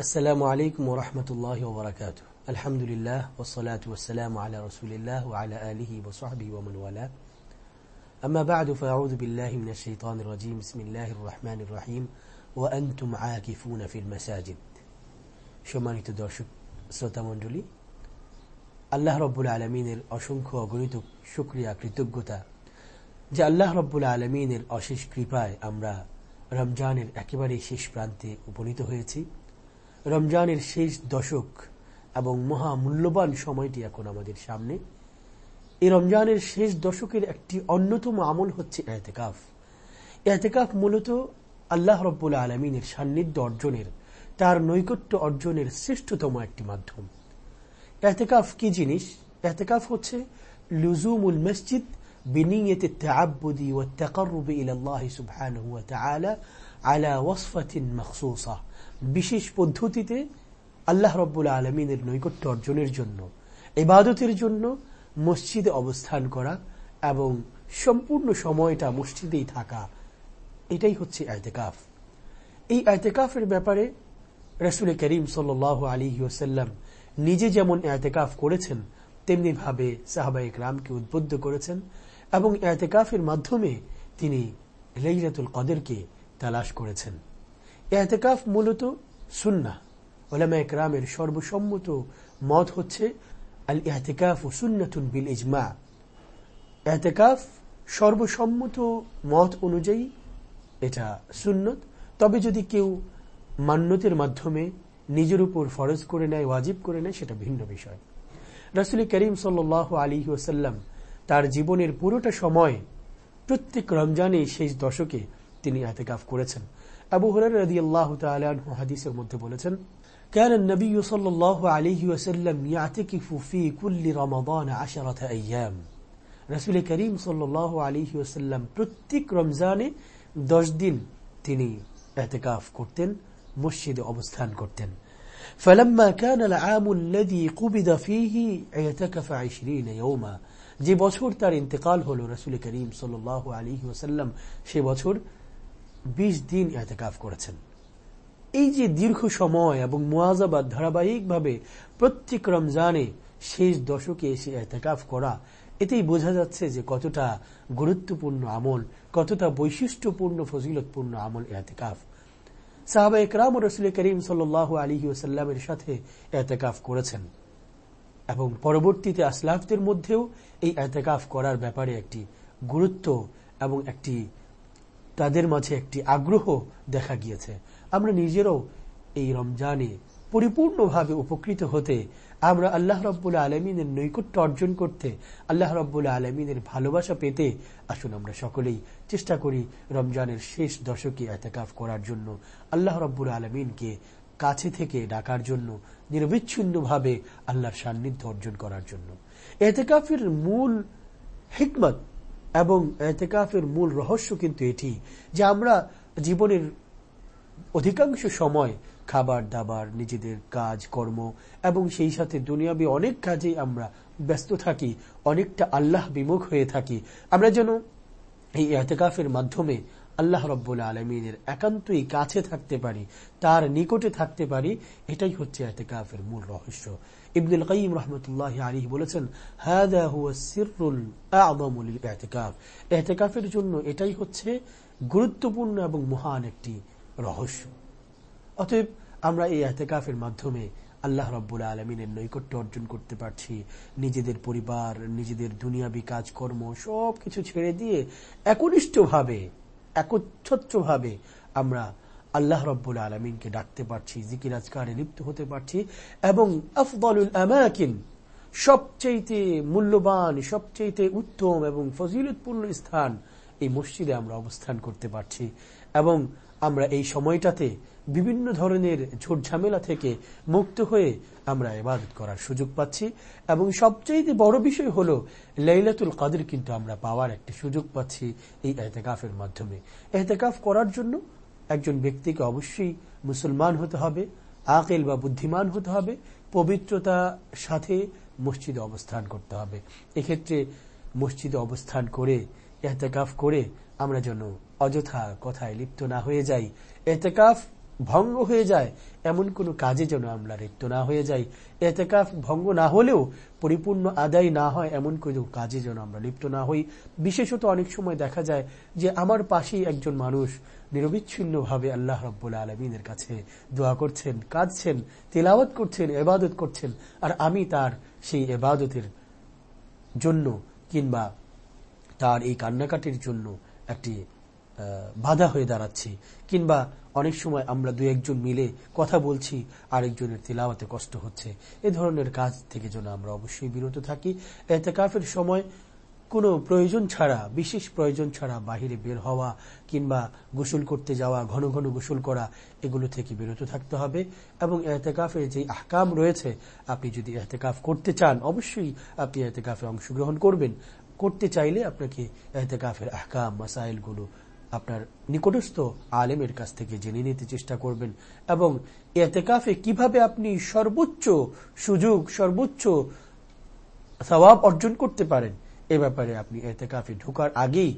السلام عليكم ورحمة الله وبركاته الحمد لله والصلاة والسلام على رسول الله وعلى آله وصحبه ومن والاه أما بعد فأعوذ بالله من الشيطان الرجيم بسم الله الرحمن الرحيم وأنتم عاكفون في المساجد সম্মানিত দর্শক শ্রোতা মণ্ডলী আল্লাহ রব্বুল আলমিনের অসংখ্য অগণিত শুক্রিয়া কৃতজ্ঞতা যে আল্লাহ রব্বুল আলমিনের অশেষ কৃপায় আমরা রমজানের একেবারে শেষ প্রান্তে উপনীত হয়েছি রমজানের শেষ দশক এবং মহা মূল্যবান সময়টি এখন আমাদের সামনে। এই রমজানের শেষ দশকের একটি অন্যতম আমল হচ্ছে এতেকাফ। এতেকাফ মূলত আল্লাহ রব্বুল আলমিনের সান্নিধ্য অর্জনের, তার নৈকট্য অর্জনের শ্রেষ্ঠতম একটি মাধ্যম। এতেকাফ কি জিনিস? এতেকাফ হচ্ছে লুজুমুল মসজিদ بنية التعبد والتقرب إلى الله سبحانه وتعالى على وصفة مخصوصة বিশেষ পদ্ধতিতে আল্লাহ রব্বুল আলমিনের নৈকট্য অর্জনের জন্য ইবাদতের জন্য মসজিদে অবস্থান করা এবং সম্পূর্ণ সময়টা মসজিদেই থাকা এটাই হচ্ছে এতেকাফ এই এতেকাফের ব্যাপারে রসুল করিম সাল আলী ওসাল্লাম নিজে যেমন এতেকাফ করেছেন তেমনি ভাবে সাহাবাই রামকে উদ্বুদ্ধ করেছেন এবং এতেকাফের মাধ্যমে তিনি লেইলাতুল কদেরকে তালাশ করেছেন। এতেকাফ মূলত সুন্না ওলামা একরামের সর্বসম্মত মত হচ্ছে আল এহতেকাফ ও সুন্নাতুন বিল ইজমা। এহতেকাফ সর্বসম্মত মত অনুযায়ী এটা সুন্নত। তবে যদি কেউ মান্যতের মাধ্যমে নিজের উপর ফরজ করে নেয়, ওয়াজিব করে নেয়, সেটা ভিন্ন বিষয়। রাসুল করিম সাল আলী ওসাল্লাম তার জীবনের পুরোটা সময় প্রত্যেক রমজানে শেষ দশকে তিনি এতেকাফ করেছেন আবু হরার রদি আল্লাহ হাদিসের মধ্যে বলেছেন كان النبي صلى الله عليه وسلم يعتكف في كل رمضان عشرة أيام রসুল করিম সাল্লাহ আলী ওসাল্লাম প্রত্যেক রমজানে দশ দিন তিনি এতেকাফ করতেন মসজিদে অবস্থান করতেন فلما كان العام الذي قبض فيه اعتكف عشرين يوما যে বছর তার ইন্তেকাল হল রসুল করিম সাল আলী ওসাল্লাম সে বছর ২০ দিন এতেকাফ করেছেন। এই যে দীর্ঘ সময় এবং মোয়াজাবাদ ধারাবাহিকভাবে প্রত্যেক রমজানে শেষ দশকে এসে এতেকাফ করা, এতেই বোঝা যাচ্ছে যে কতটা গুরুত্বপূর্ণ আমল, কতটা বৈশিষ্ট্যপূর্ণ, ফজিলতপূর্ণ আমল এতেকাফ সাহাবা একরাম রসুল করিম সাল আলী ওসাল্লামের সাথে এতেকাফ করেছেন। এবং পরবর্তীতে আসলাফদের মধ্যেও এই এতেকাফ করার ব্যাপারে একটি গুরুত্ব এবং একটি, তাদের মাঝে একটি আগ্রহ দেখা গিয়েছে। আমরা নিজেরাও এই রমজানে পরিপূর্ণভাবে উপকৃত হতে আমরা আল্লাহ রব্বুল আলমিনের নৈকট্য অর্জন করতে, আল্লাহ রব্বুল আলমিনের ভালোবাসা পেতে আসুন আমরা সকলেই চেষ্টা করি রমজানের শেষ দশকে এতেকাফ করার জন্য। আল্লাহ রব্বুল আলমিনকে কাছে থেকে ডাকার জন্য, নিরবিচ্ছিন্নভাবে আল্লাহর সান্নিধ্য অর্জন করার জন্য। এতেকাফের মূল হিকমত এবং এতেকাফের মূল রহস্য কিন্তু এটি যে আমরা জীবনের অধিকাংশ সময় খাবার, দাবার, নিজেদের কাজ, কর্ম এবং সেই সাথে দুনিয়াবি অনেক কাজে আমরা ব্যস্ত থাকি, অনেকটা আল্লাহ বিমুখ হয়ে থাকি। আমরা যেন এই এতেকাফের মাধ্যমে আল্লাহ রব্বুল আলমিনের একান্তই কাছে থাকতে পারি, তার নিকটে থাকতে পারি, এটাই হচ্ছে এতেকাফের মূল রহস্য। ইবনুল কাইম রহমতুল্লাহ আলী বলেছেন এতেকাফের জন্য এটাই হচ্ছে গুরুত্বপূর্ণ এবং মহান একটি রহস্য। অতএব আমরা এই এতেকাফের মাধ্যমে আল্লাহ রব্বুল আলমিনের নৈকট্য অর্জন করতে পারছি। নিজেদের পরিবার, নিজেদের দুনিয়াবি কাজকর্ম সব কিছু ছেড়ে দিয়ে একনিষ্ঠভাবে একচ্ছত্রভাবে আমরা আল্লাহ রব্বুল আলমিনকে ডাকতে পারছি, জিকির আজকারে লিপ্ত হতে পারছি, এবং আফদলুল আমাকিন সবচেয়ে মূল্যবান সবচেয়ে উত্তম এবং ফজিলতপূর্ণ স্থান এই মসজিদে আমরা অবস্থান করতে পারছি। এবং আমরা এই সময়টাতে বিভিন্ন ধরনের ঝোট ঝামেলা থেকে মুক্ত হয়ে আমরা ইবাদত করার সুযোগ পাচ্ছি। এবং সবচেয়ে বড় বিষয় হল, লাইলাতুল কাদের কিন্তু আমরা পাওয়ার একটি সুযোগ পাচ্ছি এই এহতেকাফের মাধ্যমে। এহতেকাফ করার জন্য একজন ব্যক্তিকে অবশ্যই মুসলমান হতে হবে, আকেল বা বুদ্ধিমান হতে হবে পবিত্রতা সাথে মসজিদে অবস্থান করতে হবে। এক্ষেত্রে মসজিদে অবস্থান করে, এহতেকাফ করে আমরা যেন অযথা কথায় লিপ্ত না হয়ে যাই। এতেকাফ ভঙ্গ হয়ে যায়, এমন কোনো কাজে যেন আমরা লিপ্ত না হয়ে যাই। এতেকাফ ভঙ্গ না হলেও পরিপূর্ণ আদায় না হয়, এমন কোনো কাজে যেন আমরা লিপ্ত না হই। বিশেষত অনেক সময় দেখা যায় যে আমার পাশেই একজন মানুষ নিরবিচ্ছিন্নভাবে আল্লাহ রব্বুল আলমিনের কাছে দোয়া করছেন, কাঁদছেন, তেলাওয়াত করছেন এবাদত করছেন, আর আমি তার সেই এবাদতের জন্য কিংবা তার এই কান্নাকাটির জন্য একটি বাধা হয়ে দাঁড়াচ্ছি। কিংবা অনেক সময় আমরা দু একজন মিলে কথা বলছি, আরেকজনের তেলাওয়াতে কষ্ট হচ্ছে। এ ধরনের কাজ থেকে যেন আমরা অবশ্যই বিরত থাকি। এতেকাফের সময় কোনো প্রয়োজন ছাড়া, বিশেষ প্রয়োজন ছাড়া বাহিরে বের হওয়া কিংবা গোসল করতে যাওয়া, ঘন ঘন গোসল করা, এগুলো থেকে বিরত থাকতে হবে। এবং এহতেকাফের যে আহকাম রয়েছে, আপনি যদি এহতেকাফ করতে চান, অবশ্যই আপনি এহতেকাফে অংশগ্রহণ করবেন। করতে চাইলে আপনাকে এহতেকাফের আহকাম, মাসাইলগুলো আপনার নিকটস্থ আলেমের কাছ থেকে জেনে নিতে চেষ্টা করবেন এবং এতেকাফে কীভাবে আপনি সর্বোচ্চ সুযোগ, সর্বোচ্চ স্বভাব অর্জন করতে পারেন, এ ব্যাপারে আপনি এতেকাফে ঢোকার আগেই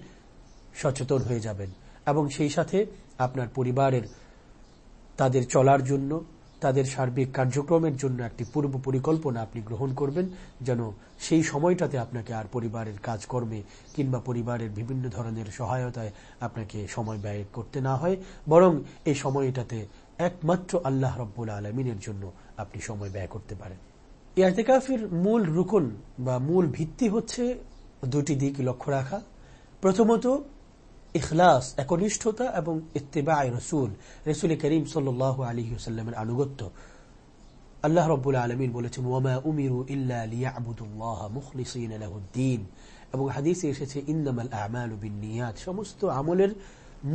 সচেতন হয়ে যাবেন এবং সেই সাথে আপনার পরিবারের, তাদের চলার জন্য তাদের সার্বিক কার্যক্রমের জন্য একটি পূর্ব পরিকল্পনা আপনি গ্রহণ করবেন, যেন সেই সময়টাতে আপনাকে আর পরিবারের কাজকর্মে কিংবা পরিবারের বিভিন্ন ধরনের সহায়তায় আপনাকে সময় ব্যয় করতে না হয়, বরং এই সময়টাতে একমাত্র আল্লাহ রব্বুল আলমিনের জন্য আপনি সময় ব্যয় করতে পারেন। ইয়াতেকাফের মূল রুকন বা মূল ভিত্তি হচ্ছে দুটি দিক লক্ষ্য রাখা। প্রথমত ইখলাস, একনিষ্ঠতা এবং ইত্তেবায় রসুল রসুল করিম সাল আলী সাল্লামের আনুগত্য। আল্লাহ রব্বুল আলমিন বলেছেন, ওয়ামা উমিরু ইল্লাহ মুখলিসিন এবং হাদিসে এসেছে ইন্দামাল আমাল নিয়াত। সমস্ত আমলের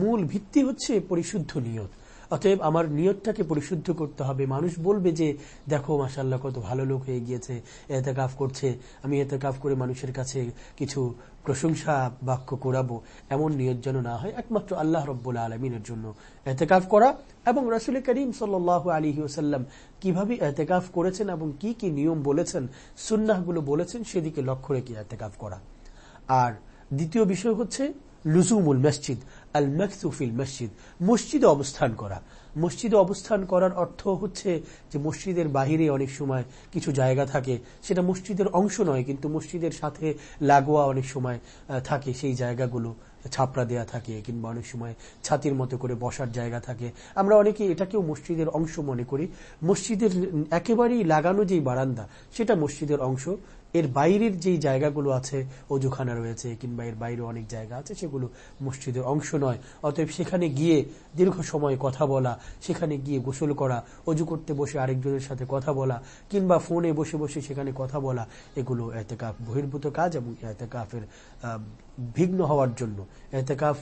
মূল ভিত্তি হচ্ছে পরিশুদ্ধ নিয়ত। অতএব আমার নিয়তটাকে পরিশুদ্ধ করতে হবে। মানুষ বলবে যে, দেখো মাসাল্লাহ কত ভালো লোক হয়ে গিয়েছে এতে কাফ করছে, আমি এতে কাফ করে মানুষের কাছে কিছু প্রশংসা, বাক্য করাবো। এমন নিয়ত যেন না হয়, একমাত্র আল্লাহ রব্বুল আলমিনের জন্য। এতেকাফ করা এবং রসুল করিম সাল আলী ওসাল্লাম কীভাবে এতেকাফ করেছেন এবং কি কি নিয়ম বলেছেন, সুন্নাহগুলো বলেছেন, সেদিকে লক্ষ্য রেখে এতেকাফ করা। আর দ্বিতীয় বিষয় হচ্ছে, লুজুমুল মসজিদ। আল মকসুফিল মসজিদ, মসজিদে অবস্থান করা। মসজিদে অবস্থান করার অর্থ হচ্ছে যে মসজিদের বাহিরে অনেক সময় কিছু জায়গা থাকে, সেটা মসজিদের অংশ নয়, কিন্তু মসজিদের সাথে লাগোয়া অনেক সময় থাকে, সেই জায়গাগুলো ছাপড়া দেয়া থাকে, কিংবা অনেক সময় ছাতির মতো করে বসার জায়গা থাকে। আমরা অনেকে এটাকেও মসজিদের অংশ মনে করি। মসজিদের একেবারেই লাগানো যেই বারান্দা, সেটা মসজিদের অংশ এর বাইরের যেই জায়গাগুলো আছে, অজুখানা রয়েছে কিংবা এর বাইরে অনেক জায়গা আছে, সেগুলো মসজিদের অংশ নয়। অতএব সেখানে গিয়ে দীর্ঘ সময় কথা বলা, সেখানে গিয়ে গোসল করা, অজু করতে বসে আরেকজনের সাথে কথা বলা, কিংবা ফোনে বসে বসে সেখানে কথা বলা, এগুলো এতেকাফ বহির্ভূত কাজ এবং এতেকাফের ভিগ্ন হওয়ার জন্য, এতেকাফ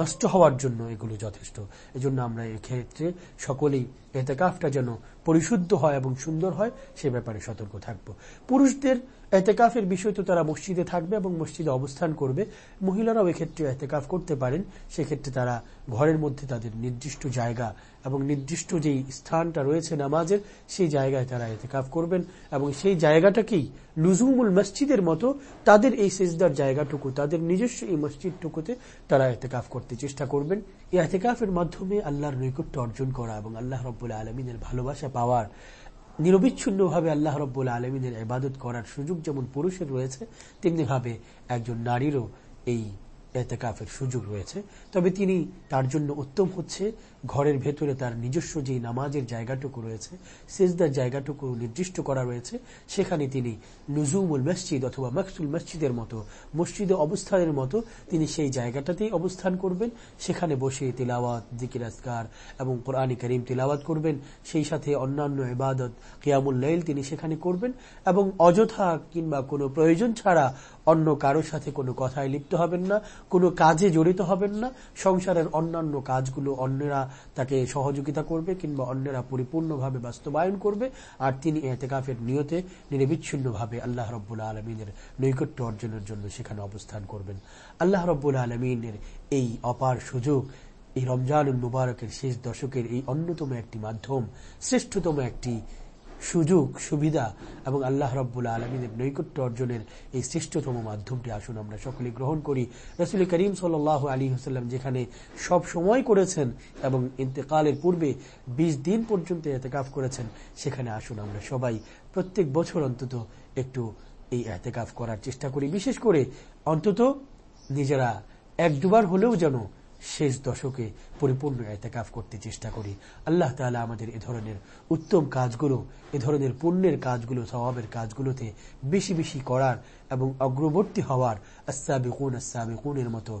নষ্ট হওয়ার জন্য এগুলো যথেষ্ট। এজন্য আমরা এক্ষেত্রে সকলেই এতেকাফটা যেন পরিশুদ্ধ হয় এবং সুন্দর হয়, সে ব্যাপারে সতর্ক থাকব। পুরুষদের এতেকাফের বিষয় তো তারা মসজিদে থাকবে এবং মসজিদে অবস্থান করবে। মহিলারাও এক্ষেত্রে এতেকাফ করতে পারেন। সেক্ষেত্রে তারা ঘরের মধ্যে তাদের নির্দিষ্ট জায়গা এবং নির্দিষ্ট যেই স্থানটা রয়েছে নামাজের, সেই জায়গায় তারা এতেকাফ করবেন এবং সেই জায়গাটাকেই লুজুমুল মসজিদের মতো তাদের এই সেজদার জায়গাটুকু, তাদের নিজস্ব এই মসজিদটুকুতে তারা এতেকাফ করতে চেষ্টা করবেন। এই এতেকাফের মাধ্যমে আল্লাহর নৈকট্য অর্জন করা এবং আল্লাহ রব্বুল আলমিনের ভালোবাসা পাওয়ার। নিরবিচ্ছিন্নভাবে আল্লাহ রব্বুল আলমিনের ইবাদত করার সুযোগ যেমন পুরুষের রয়েছে, তেমনিভাবে একজন নারীরও এই এতেকাফের সুযোগ রয়েছে। তবে তিনি তার জন্য উত্তম হচ্ছে, ঘরের ভেতরে তার নিজস্ব যে নামাজের জায়গাটুকু রয়েছে, সেজদার জায়গাটুকু নির্দিষ্ট করা রয়েছে, সেখানে তিনি লুজুমুল মসজিদ অথবা মকসুল মসজিদের মতো, মসজিদে অবস্থানের মতো তিনি সেই জায়গাটাতেই অবস্থান করবেন। সেখানে বসে তিলাওয়াত দিকির আসকার এবং কোরআনী করিম তিলাওয়াত করবেন। সেই সাথে অন্যান্য ইবাদত, কিয়ামুল লাইল তিনি সেখানে করবেন এবং অযথা কিংবা কোনো প্রয়োজন ছাড়া অন্য কারোর সাথে কোনো কথায় লিপ্ত হবেন না। কোনো কাজে জড়িত হবেন না। সংসারের অন্যান্য কাজগুলো অন্যরা তাকে সহযোগিতা করবে কিংবা অন্যরা পরিপূর্ণভাবে বাস্তবায়ন করবে আর তিনি এতেকাফের নিয়তে নিরবিচ্ছিন্নভাবে আল্লাহ রব্বুল্লা আলমিনের নৈকট্য অর্জনের জন্য সেখানে অবস্থান করবেন। আল্লাহ রব্বুল আলমিনের এই অপার সুযোগ, এই রমজানুল মুবারকের শেষ দশকের এই অন্যতম একটি মাধ্যম, শ্রেষ্ঠতম একটি সুযোগ, সুবিধা এবং আল্লাহ রব্বুল আলমিনের নৈকট্য অর্জনের এই শ্রেষ্ঠতম মাধ্যমটি আসুন আমরা সকলে গ্রহণ করি। রসুল করিম সাল আলী হুসাল্লাম যেখানে সব সময় করেছেন এবং ইন্তেকালের পূর্বে ২০ দিন পর্যন্ত এতেকাফ করেছেন, সেখানে আসুন আমরা সবাই প্রত্যেক বছর অন্তত একটু এই এতেকাফ করার চেষ্টা করি। বিশেষ করে অন্তত নিজেরা এক দুবার হলেও যেন শেষ দশকে পরিপূর্ণ এতেকাফ করতে চেষ্টা করি। আল্লাহ তালা আমাদের এ ধরনের উত্তম কাজগুলো, এ ধরনের পুণ্যের কাজগুলো স্বভাবের কাজগুলোতে বেশি বেশি করার এবং অগ্রবর্তী হওয়ার আসাবিকুন আসাবিকুনের মতো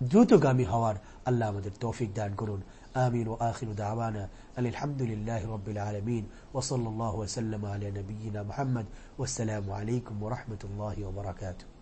দ্রুতগামী হওয়ার আল্লাহ আমাদের তৌফিক দান করুন। আমিন ও আখির দাওয়ানা আলহামদুলিল্লাহ রবিল আলমিন ওসল্লাহ ওসাল্লাম আলী নবীনা মোহাম্মদ। ওসালামু আলাইকুম রহমতুল্লাহ ওবরাকাতু